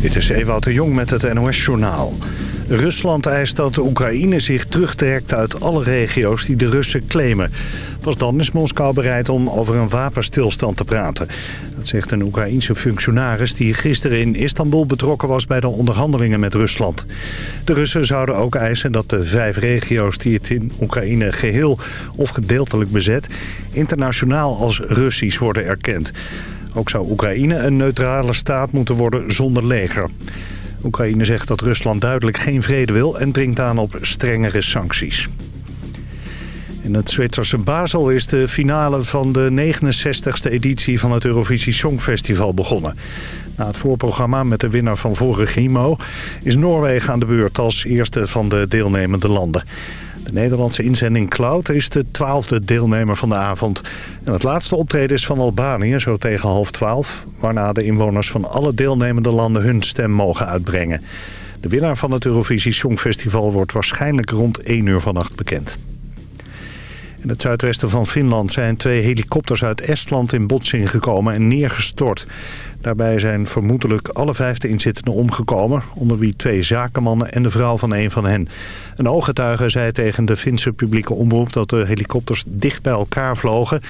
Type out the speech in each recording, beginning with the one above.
Dit is Ewout de Jong met het NOS-journaal. Rusland eist dat de Oekraïne zich terugtrekt uit alle regio's die de Russen claimen. Pas dan is Moskou bereid om over een wapenstilstand te praten. Dat zegt een Oekraïense functionaris die gisteren in Istanbul betrokken was bij de onderhandelingen met Rusland. De Russen zouden ook eisen dat de vijf regio's die het in Oekraïne geheel of gedeeltelijk bezet... internationaal als Russisch worden erkend. Ook zou Oekraïne een neutrale staat moeten worden zonder leger. Oekraïne zegt dat Rusland duidelijk geen vrede wil en dringt aan op strengere sancties. In het Zwitserse Basel is de finale van de 69e editie van het Eurovisie Songfestival begonnen. Na het voorprogramma met de winnaar van vorig Himo is Noorwegen aan de beurt als eerste van de deelnemende landen. De Nederlandse inzending Cloud is de twaalfde deelnemer van de avond. En het laatste optreden is van Albanië, zo tegen half twaalf... waarna de inwoners van alle deelnemende landen hun stem mogen uitbrengen. De winnaar van het Eurovisie Songfestival wordt waarschijnlijk rond 1 uur vannacht bekend. In het zuidwesten van Finland zijn twee helikopters uit Estland in botsing gekomen en neergestort. Daarbij zijn vermoedelijk alle vijfde inzittenden omgekomen... onder wie twee zakenmannen en de vrouw van een van hen. Een ooggetuige zei tegen de Finse publieke omroep... dat de helikopters dicht bij elkaar vlogen...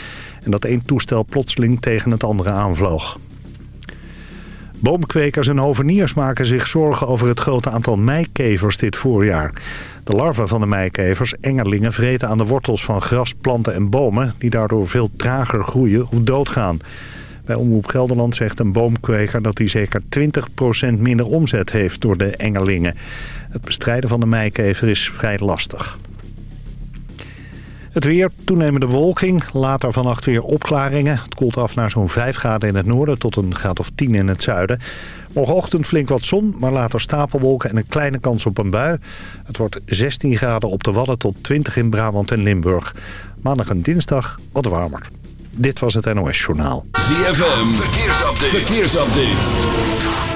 en dat één toestel plotseling tegen het andere aanvloog. Boomkwekers en hoveniers maken zich zorgen over het grote aantal meikevers dit voorjaar. De larven van de meikevers, engerlingen, vreten aan de wortels van gras, planten en bomen... die daardoor veel trager groeien of doodgaan. Bij Omroep Gelderland zegt een boomkweker dat hij zeker 20% minder omzet heeft door de engelingen. Het bestrijden van de meikever is vrij lastig. Het weer, toenemende bewolking, later vannacht weer opklaringen. Het koelt af naar zo'n 5 graden in het noorden tot een graad of 10 in het zuiden. Morgenochtend flink wat zon, maar later stapelwolken en een kleine kans op een bui. Het wordt 16 graden op de Wadden tot 20 in Brabant en Limburg. Maandag en dinsdag wat warmer. Dit was het NOS Journaal. ZFM, verkeersupdate. verkeersupdate.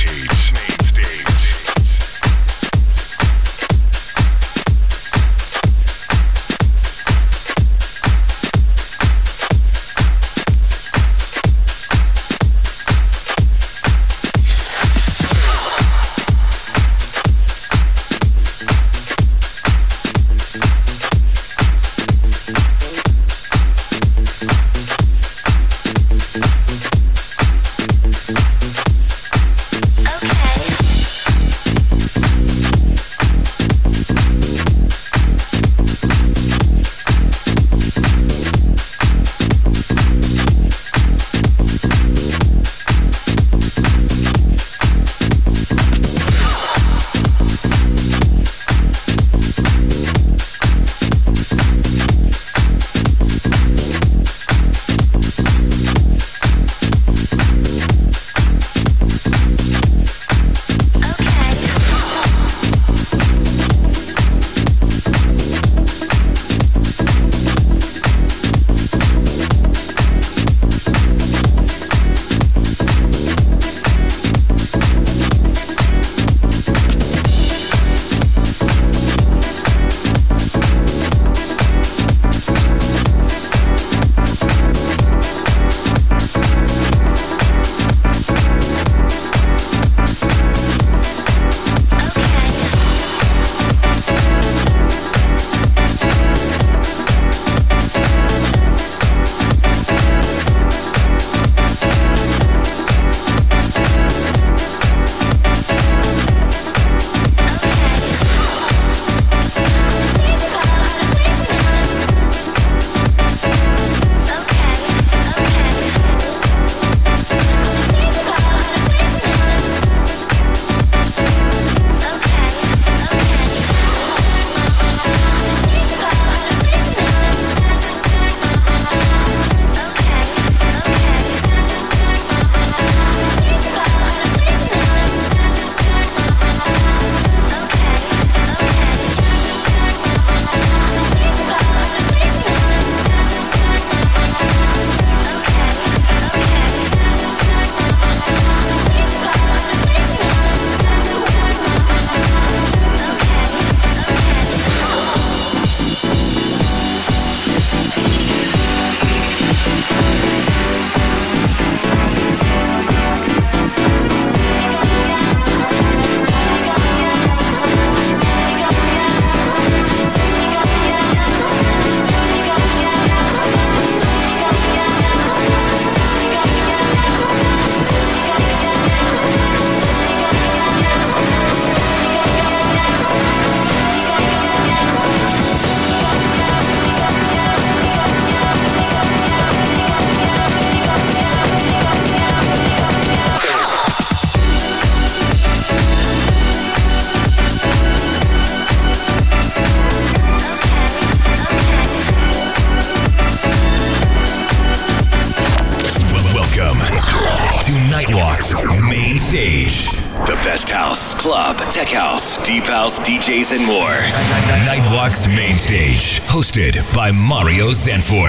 Hosted by Mario Zanfort.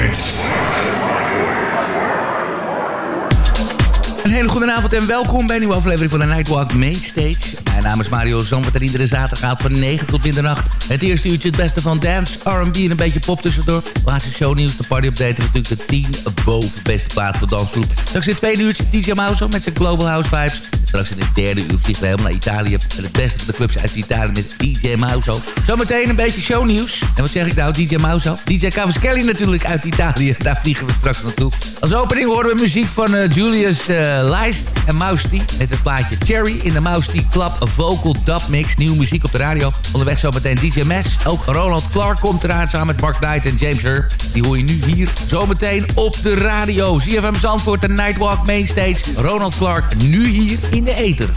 En welkom bij een nieuwe aflevering van de Nightwalk Mainstage. Mijn naam is Mario Zandvoort en iedere zaterdag van 9 tot middernacht. Het eerste uurtje het beste van dance, R&B en een beetje pop tussendoor. Laatste shownieuws, de party update natuurlijk de 10 boven beste plaats voor dansgroep. Straks in het tweede uurtje DJ Mauso met zijn Global House Vibes. Straks in het derde uur vliegen we helemaal naar Italië. En het beste van de clubs uit Italië met DJ Mauso. Zometeen een beetje shownieuws. En wat zeg ik nou, DJ Mauso? DJ Cavaschelli natuurlijk uit Italië. Daar vliegen we straks naartoe. Als opening horen we muziek van uh, Julius uh, en Mousty. Met het plaatje Cherry in de Mousty Club Vocal Dub Mix. Nieuwe muziek op de radio. Onderweg zometeen DJ Mes. Ook Ronald Clark komt eraan samen met Mark Knight en James Hur. Die hoor je nu hier zometeen op de radio. ZFM Zandvoort, de Nightwalk Mainstage. Ronald Clark nu hier in de ether.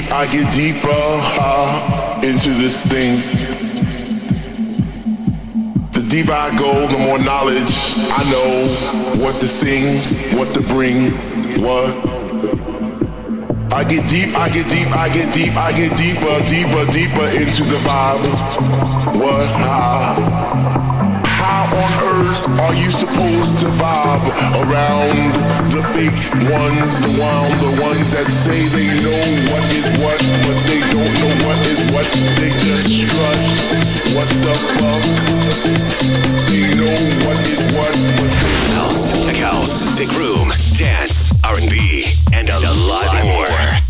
Deep, I get deeper into this thing. The deeper I go, the more knowledge I know what to sing, what to bring, what. I get deep, I get deep, I get deep, I get deeper, deeper, deeper into the vibe. What? How on earth are you supposed to vibe around the fake ones, around the ones that say they know what is what, but they don't know what is what, they just strut. What the fuck? They know what is what, but they House, tech house, big room, dance, R&B, and a, a lot, lot more. more.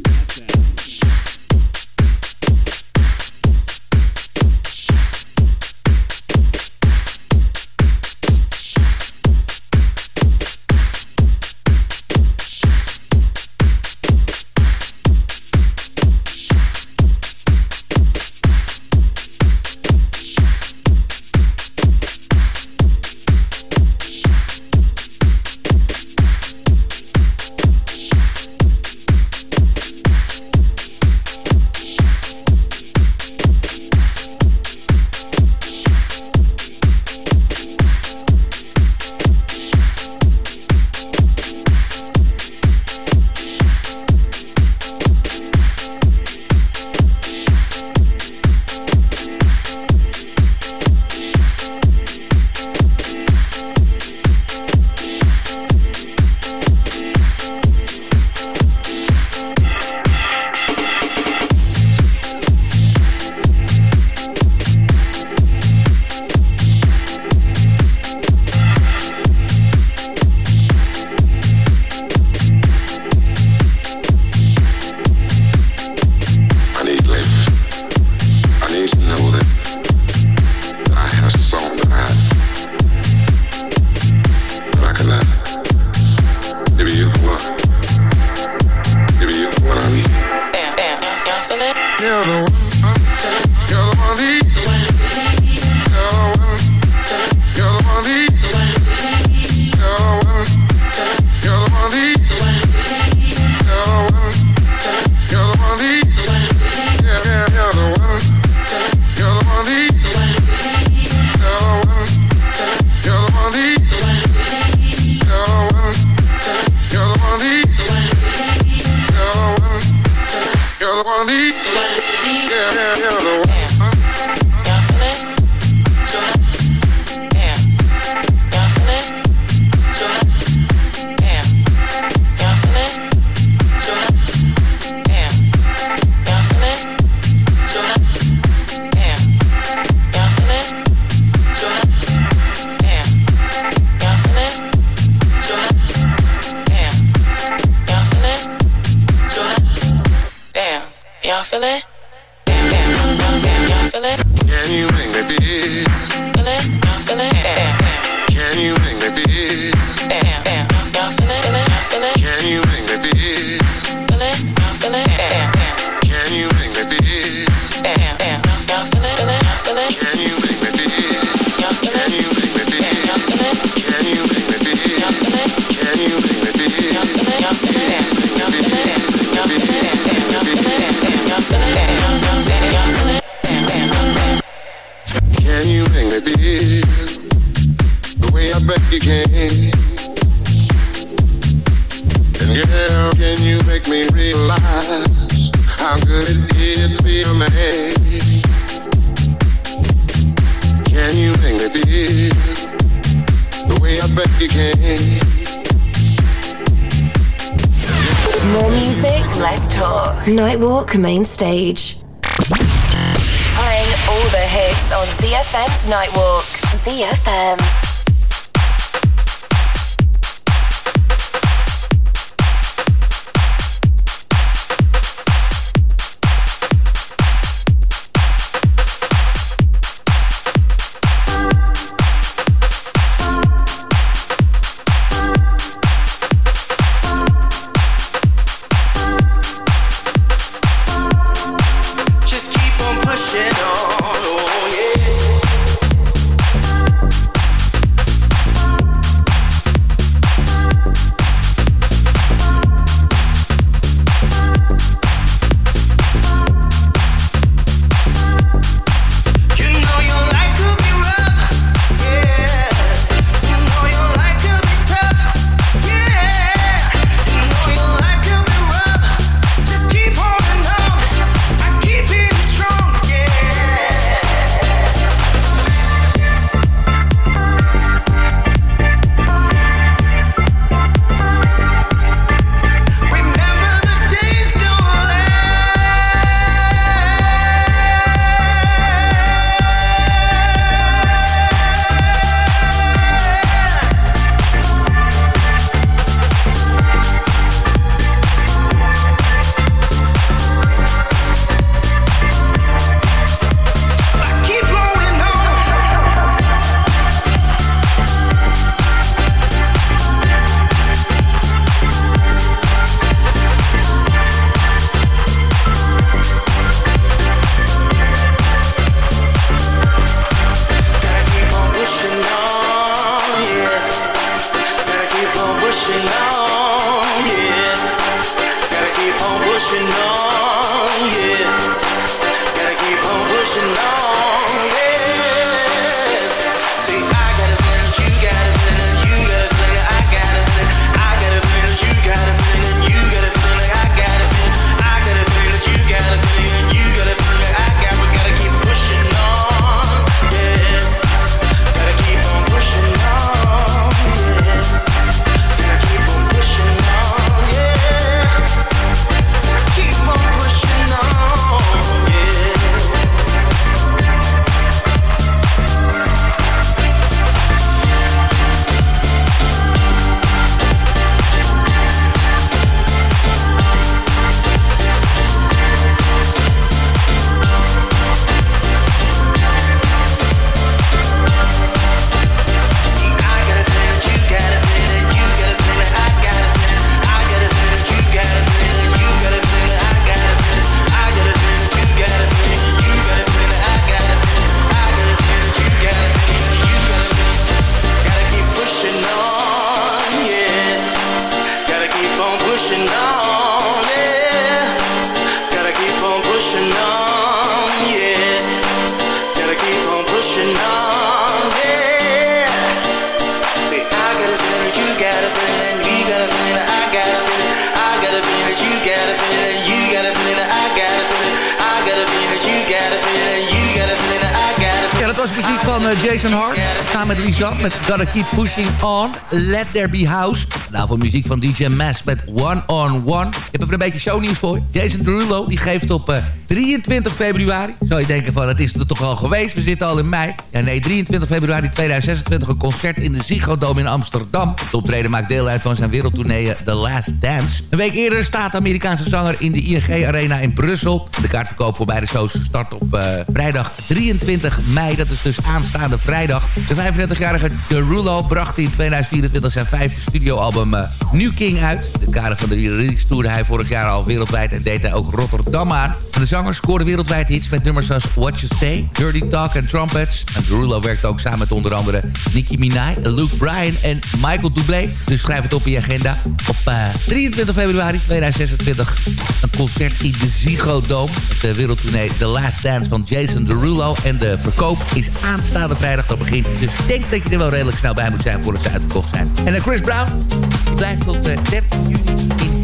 Met Gotta Keep Pushing On. Let There Be House. Nou, voor muziek van DJ Mass met One On One. Ik heb even een beetje shownieuws voor. Jason Derulo die geeft op uh, 23 februari. Zou je denken van, het is er toch al geweest? We zitten al in mei. Ja, nee, 23 februari 2026 een concert in de Ziggo in Amsterdam. Het optreden maakt deel uit van zijn wereldtournee The Last Dance. Een week eerder staat de Amerikaanse zanger in de ING Arena in Brussel. De kaartverkoop voor beide shows start op uh, vrijdag 23 mei. Dat is dus aanstaande vrijdag. De 35-jarige Derulo bracht in 2024 zijn vijfde studioalbum uh, New King uit. In het kader van de release toerde hij vorig jaar al wereldwijd en deed hij ook Rotterdam aan. De zanger scoorde wereldwijd hits met nummers als What You Say, Dirty Talk en Trumpets. Derulo werkte ook samen met onder andere Nicki Minaj, Luke Bryan en Michael Dublé. Dus schrijf het op in je agenda. Op uh, 23 februari 2026 een concert in de Ziggo Dome. De wereldtournee The Last Dance van Jason Derulo. En de verkoop is aanstaande vrijdag dat begint. Dus denk dat je er wel redelijk snel bij moet zijn voordat ze uitverkocht zijn. En dan Chris Brown. Blijft tot uh, 13 juni.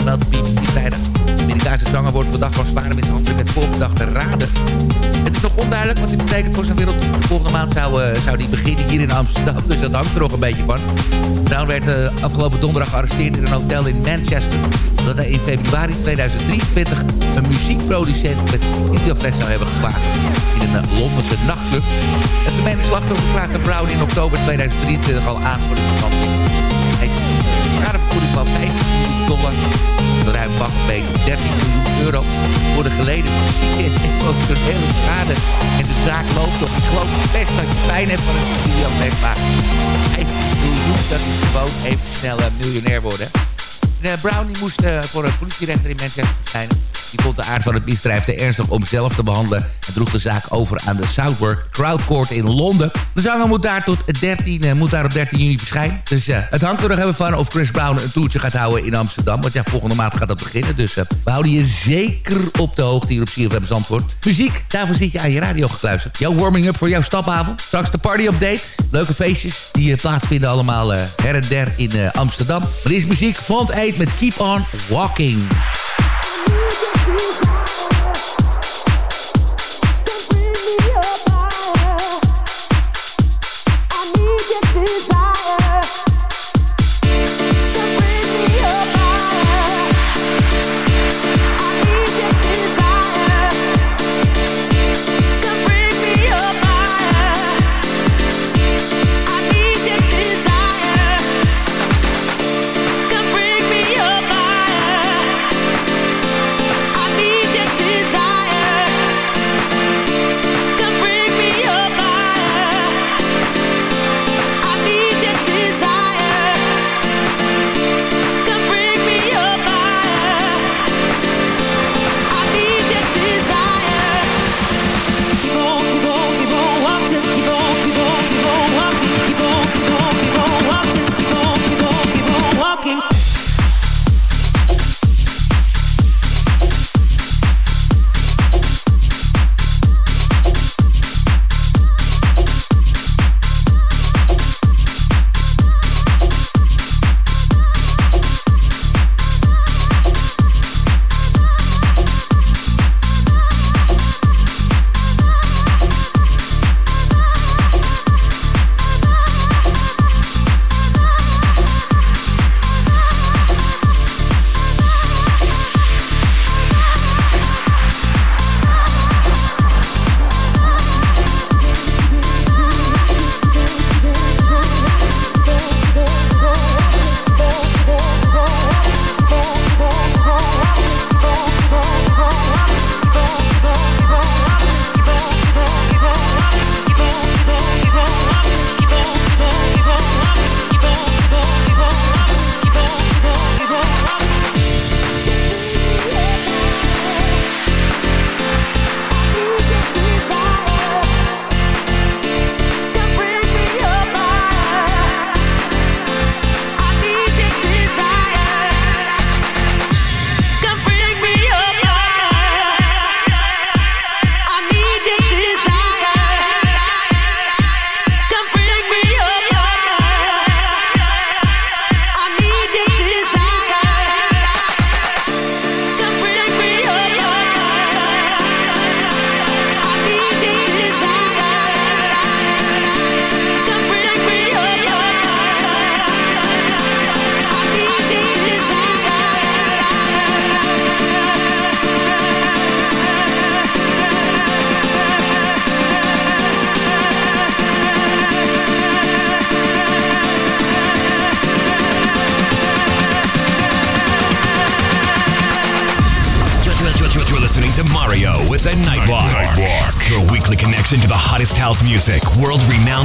Terwijl de BBC vrijdag Amerikaanse zanger wordt verdacht van zware mishandeling met voorbedachte raden. Het is nog onduidelijk wat dit betekent voor zijn wereld. De volgende maand zou, uh, zou die beginnen hier in Amsterdam, dus dat hangt er nog een beetje van. Brown werd uh, afgelopen donderdag gearresteerd in een hotel in Manchester... omdat hij in februari 2023 een muziekproducent met videofles zou hebben geslagen... in een uh, Londense nachtclub. Het vermeende slachtoffer klaagde Brown in oktober 2023 al aan voor de schadevergoeding van 15 miljoen dollar ruim een beetje 13 miljoen euro worden geleden van ziekte en emotionele schade. En de zaak loopt nog. Ik geloof best dat je pijn hebt van een videoleg, maar 15 miljoen, dat is gewoon even snel uh, miljonair worden. En, uh, Brownie moest uh, voor een politierechter in Manchester verschijnen. Die vond de aard van het misdrijf te ernstig om zelf te behandelen... en droeg de zaak over aan de Southwark Crowd Court in Londen. De zanger moet daar, tot 13, uh, moet daar op 13 juni verschijnen. Dus het hangt er nog even van of Chris Brown een toertje gaat houden in Amsterdam. Want ja, volgende maand gaat dat beginnen. Dus we houden je zeker op de hoogte hier op CFM Zandvoort. Muziek, daarvoor zit je aan je radio gekluisterd. Jouw warming-up voor jouw stapavond. Straks de party-update. Leuke feestjes die plaatsvinden allemaal her en der in Amsterdam. Maar eerst muziek. Font 8 met Keep On Walking.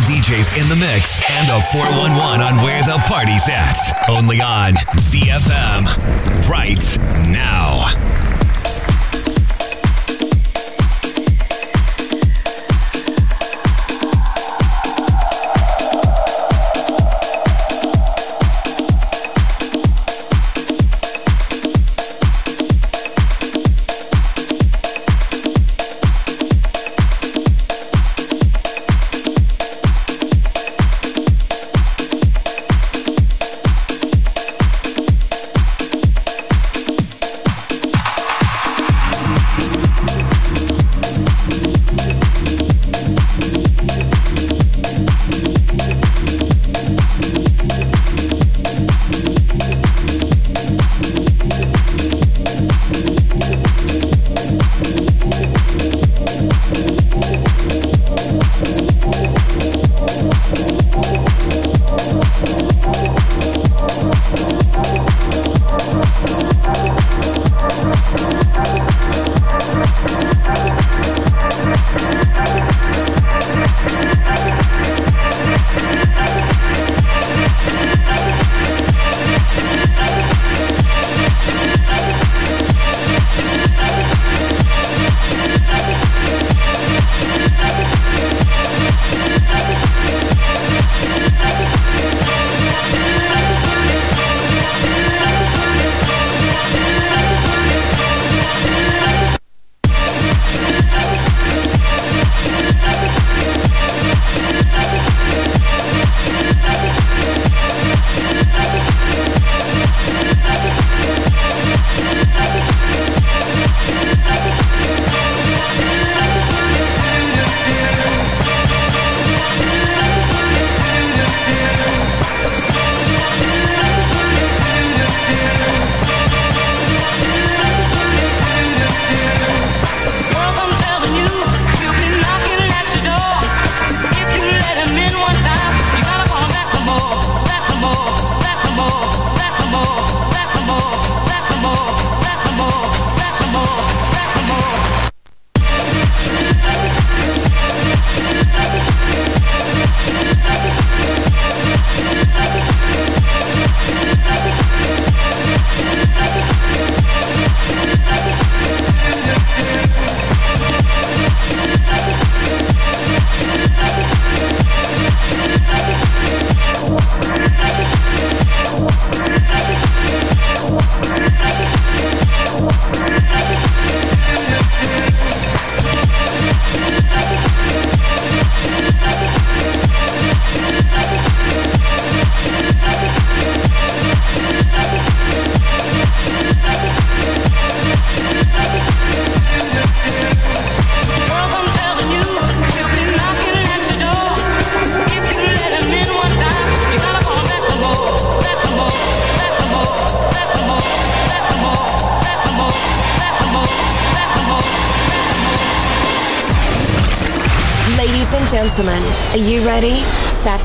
DJs in the mix, and a 411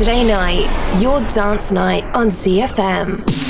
Saturday night, your dance night on ZFM.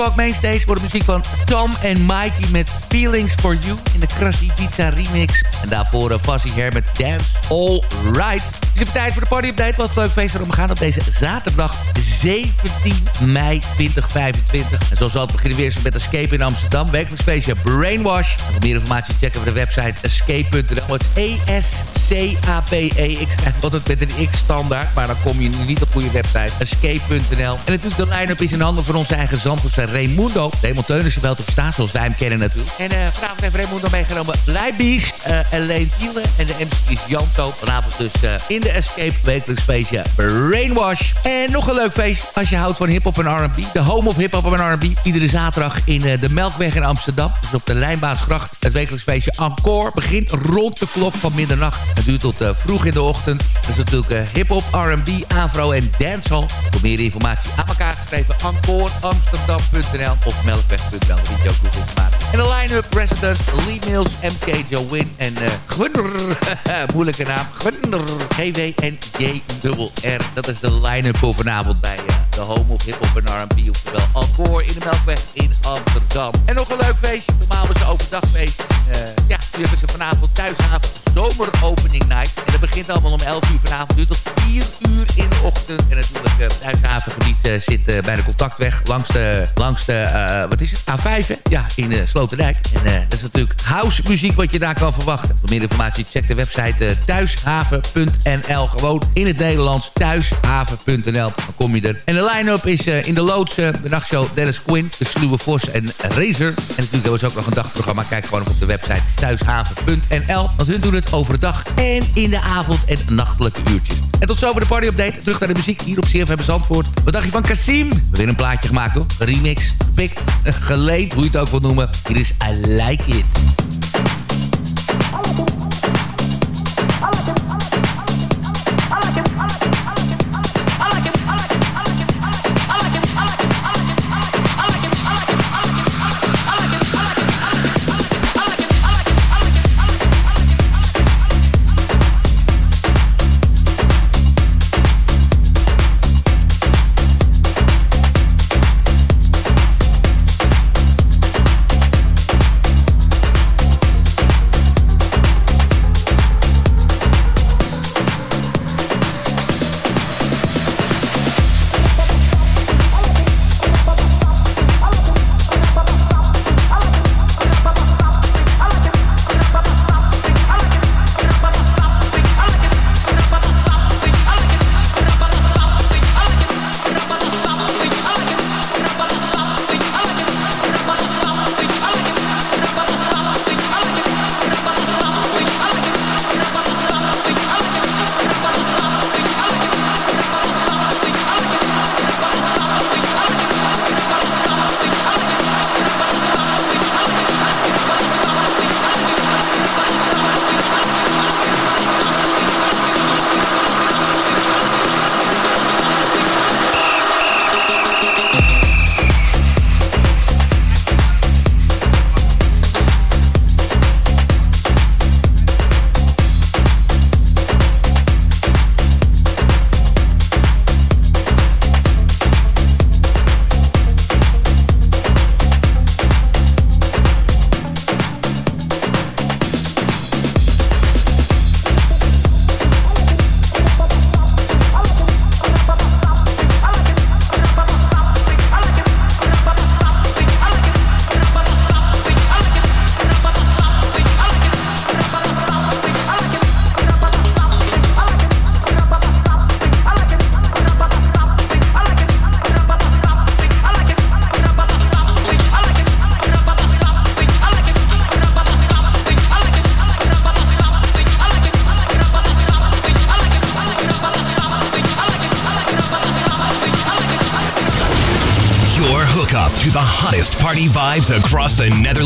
Nightwalk Mainstage voor de muziek van Tom en Mikey met Feelings for You in de Krusty Pizza remix. En daarvoor Fuzzy Hair met Dance All Right. Even tijd voor de party-update. Wat leuk feest erom gaan op deze zaterdag 17 mei 2025. En zo zal het beginnen weer met Escape in Amsterdam. Wekelijks feestje Brainwash. En meer informatie checken we de website escape.nl. Het E-S-C-A-P-E. Ik schrijf altijd met een X-standaard. Maar dan kom je niet op goede website. Escape.nl. En natuurlijk de line-up is in handen van onze eigen Zandvoortse Raimundo. Raymond Teunissen wel op staan zoals wij hem kennen natuurlijk. En uh, vanavond heeft meegenomen Leibies, uh, Leen Thiele en de MC is Janto. Vanavond dus uh, in de Escape wekelijks feestje Brainwash. En nog een leuk feest als je houdt van hip-hop en RB. De home of hip-hop en RB. Iedere zaterdag in uh, de Melkweg in Amsterdam. Dus op de Lijnbaansgracht. Het wekelijks feestje Encore begint rond de klok van middernacht. Het duurt tot vroeg in de ochtend. Dat is natuurlijk hip-hop, RB, afro en dancehall. Voor meer informatie geschreven encoreamsterdam.nl of melkweg.nl. Goed informatie. En de line-up Resident, Lee Mills, MK Joe en uh, moeilijke naam. Gunner. GW en J-R. Dat is de line-up voor vanavond bij uh, de home of hip-hop en R&B. Oftewel Encore in de Melkweg in Amsterdam. En nog een leuk feestje. Normaal was een overdag feestje. Uh, ja, nu hebben ze vanavond thuisavond zomeropening night. En dat begint allemaal om 11 uur vanavond. Duurt tot 4 uur in de ochtend. En natuurlijk het thuishavengebied uh, zit uh, bij de contactweg. Langs de, langs de wat is het? A5 hè? Ja, in uh, Sloterdijk. En dat is natuurlijk house muziek wat je daar kan verwachten. Voor meer informatie check de website thuishaven.nl. Gewoon in het Nederlands thuishaven.nl. Dan kom je er. En de line-up is in de loods de nachtshow Dennis Quinn, de Sluwe Vos en Razer. En natuurlijk hebben ze ook nog een dagprogramma. Kijk gewoon op de website thuishaven.nl. Want hun doen het overdag en in de avond en nachtelijke uurtjes. En tot zover de party update. Terug naar de muziek hier op CFM Zandvoort. Wat dacht je van hebben weer een plaatje gemaakt hoor. Remix, gepikt, geleend, hoe je het ook wil noemen. Hier is I Like It. Vibes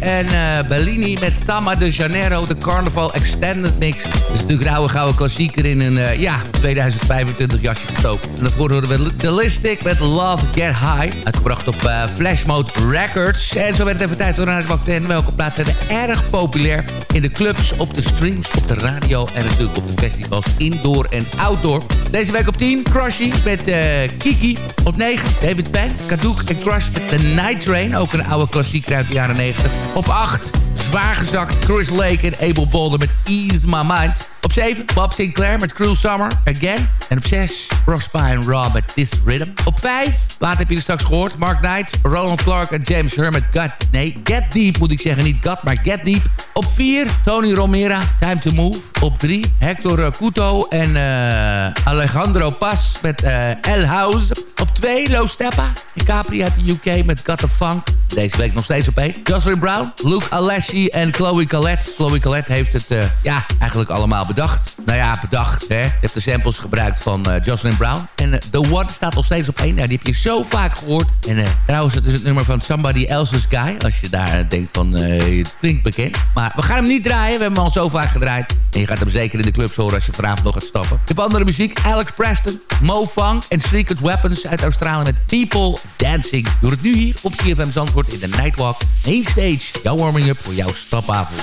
En uh, Bellini met Sama de Janeiro, de Carnival Extended Mix. Dat is natuurlijk rauwe gouden klassieker in een uh, ja, 2025 jasje gestoken. En daarvoor horen we The Listic met Love Get High. Uitgebracht op uh, Flashmode Records. En zo werd het even tijd voor een en welke plaatsen zijn erg populair in de clubs, op de streams, op de radio en natuurlijk op de festivals indoor en outdoor. Deze week op 10, Crushy met Kiki. Op 9, David Penn, Kadook en Crush met The Night Train. Ook een oude klassieker uit de jaren 90. Op 8, zwaar gezakt Chris Lake en Abel Boulder met Ease My Mind. Op 7, Bob Sinclair met Cruel Summer, Again. En op 6, Ross en Raw met This Rhythm. Op 5, later heb je er straks gehoord, Mark Knight, Roland Clark en James Hermit. Got, nee, Get Deep moet ik zeggen, niet Got, maar Get Deep. Op 4, Tony Romera, Time to Move. Op 3, Hector Couto en uh, Alejandro Paz met uh, El House. Op 2, Lo Steppa en Capri uit de UK met Got the Funk. Deze week nog steeds op 1. Jocelyn Brown, Luke Alessi en Chloe Collette. Chloe Collette heeft het uh, ja, eigenlijk allemaal bedacht. Nou ja, bedacht. Hè. heeft de samples gebruikt van uh, Jocelyn Brown. En uh, The One staat nog steeds op één. Nou, die heb je zo vaak gehoord. En uh, trouwens, het is het nummer van Somebody Else's Guy. Als je daar denkt van, het klinkt bekend. Maar we gaan hem niet draaien. We hebben hem al zo vaak gedraaid. En je gaat hem zeker in de clubs horen als je vanavond nog gaat stappen. Ik heb andere muziek. Alex Preston, Mo Fang en Secret Weapons uit Australië met People Dancing. Doe het nu hier op CFM Zandvoort in de Nightwalk. Main stage. Jouw warming-up voor jouw stapavond.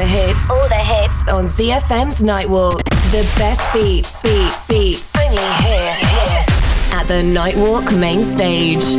The hits, all the hits on ZFM's Nightwalk. The best beats, beats, beats. Only here, here. At the Nightwalk main stage.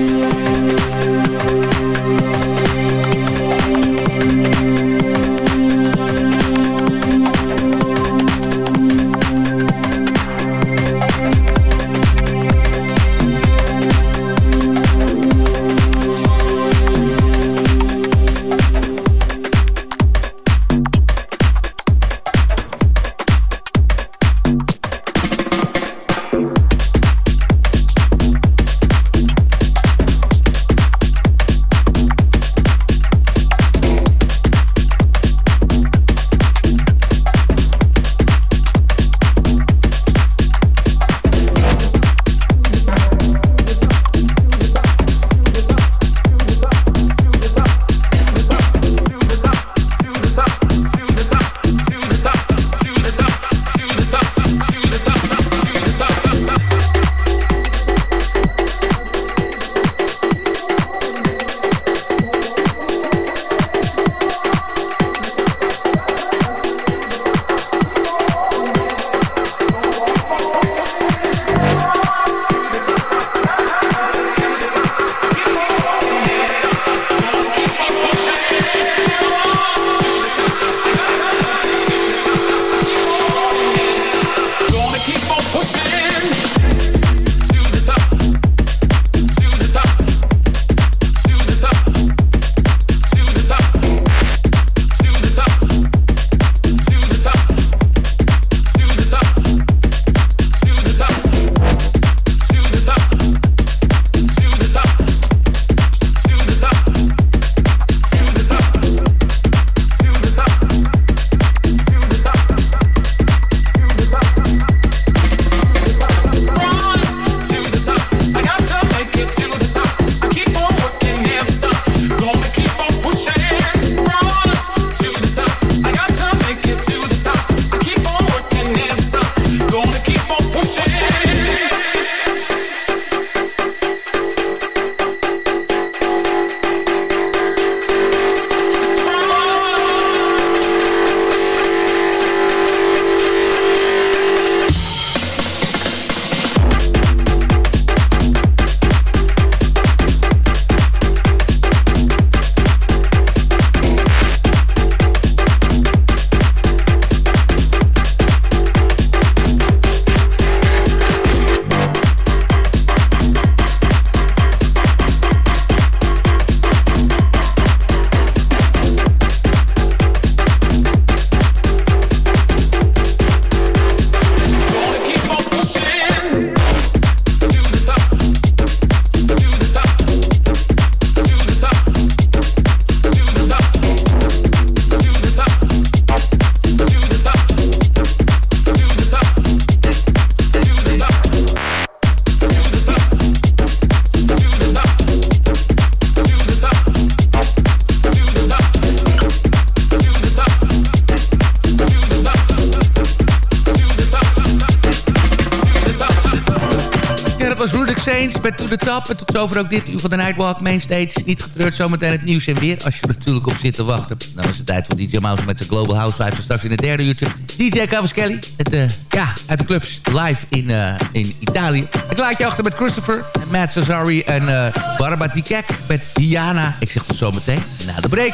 The Top. En tot zover ook dit uur van de Nightwalk Mainstage. Niet getreurd, zometeen het nieuws en weer. Als je er natuurlijk op zit te wachten. Dan is het tijd voor DJ Mouse met zijn Global Housewives. En straks in het derde uurtje DJ Cavaschelli. Het, uh, ja, uit de clubs live in, uh, in Italië. Ik laat je achter met Christopher, Matt Cesari en uh, Barbara Dikek met Diana. Ik zeg tot zometeen na de break.